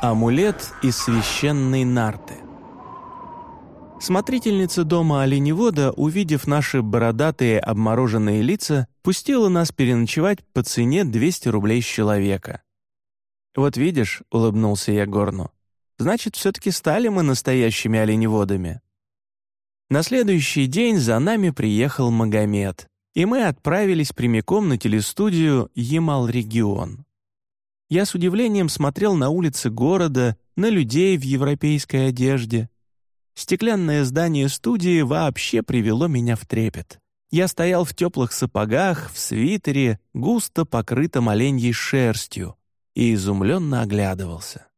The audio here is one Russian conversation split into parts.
Амулет из священной нарты. Смотрительница дома оленевода, увидев наши бородатые обмороженные лица, пустила нас переночевать по цене 200 рублей с человека. «Вот видишь», — улыбнулся я Горну, «значит, все-таки стали мы настоящими оленеводами». На следующий день за нами приехал Магомед, и мы отправились прямиком на телестудию «Ямал-регион». Я с удивлением смотрел на улицы города, на людей в европейской одежде. Стеклянное здание студии вообще привело меня в трепет. Я стоял в теплых сапогах, в свитере, густо покрытом оленьей шерстью, и изумленно оглядывался.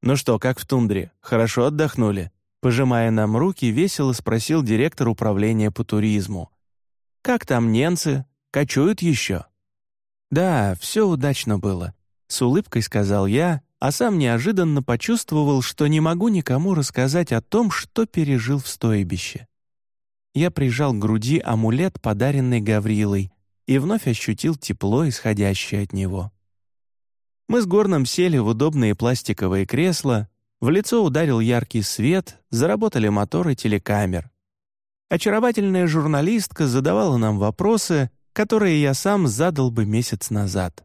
«Ну что, как в тундре? Хорошо отдохнули?» Пожимая нам руки, весело спросил директор управления по туризму. «Как там немцы? Кочуют еще?» «Да, все удачно было. С улыбкой сказал я, а сам неожиданно почувствовал, что не могу никому рассказать о том, что пережил в стойбище. Я прижал к груди амулет, подаренный Гаврилой, и вновь ощутил тепло, исходящее от него. Мы с Горном сели в удобные пластиковые кресла, в лицо ударил яркий свет, заработали моторы телекамер. Очаровательная журналистка задавала нам вопросы, которые я сам задал бы месяц назад.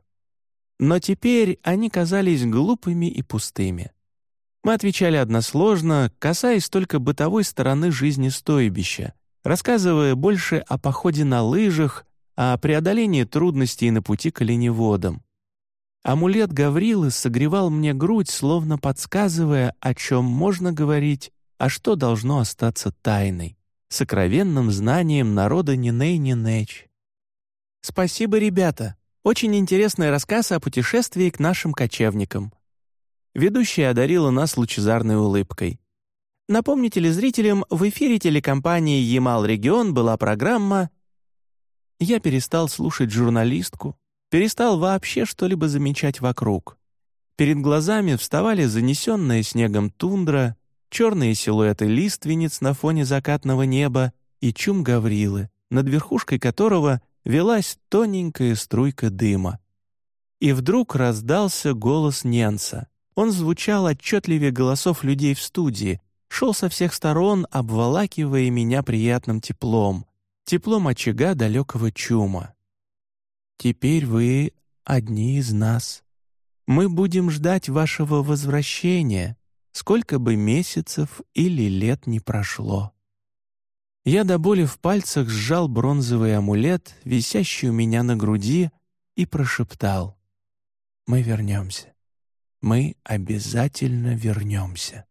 Но теперь они казались глупыми и пустыми. Мы отвечали односложно, касаясь только бытовой стороны жизни стойбища, рассказывая больше о походе на лыжах, о преодолении трудностей на пути к оленеводам. Амулет Гаврилы согревал мне грудь, словно подсказывая, о чем можно говорить, а что должно остаться тайной, сокровенным знанием народа Ниней-Нинеч. «Спасибо, ребята!» Очень интересный рассказ о путешествии к нашим кочевникам. Ведущая одарила нас лучезарной улыбкой. Напомню телезрителям, в эфире телекомпании «Ямал-регион» была программа Я перестал слушать журналистку, перестал вообще что-либо замечать вокруг. Перед глазами вставали занесенная снегом тундра, черные силуэты лиственниц на фоне закатного неба и чум Гаврилы, над верхушкой которого — велась тоненькая струйка дыма. И вдруг раздался голос Ненца. Он звучал отчетливее голосов людей в студии, шел со всех сторон, обволакивая меня приятным теплом, теплом очага далекого чума. «Теперь вы одни из нас. Мы будем ждать вашего возвращения, сколько бы месяцев или лет не прошло». Я до боли в пальцах сжал бронзовый амулет, висящий у меня на груди, и прошептал. «Мы вернемся. Мы обязательно вернемся».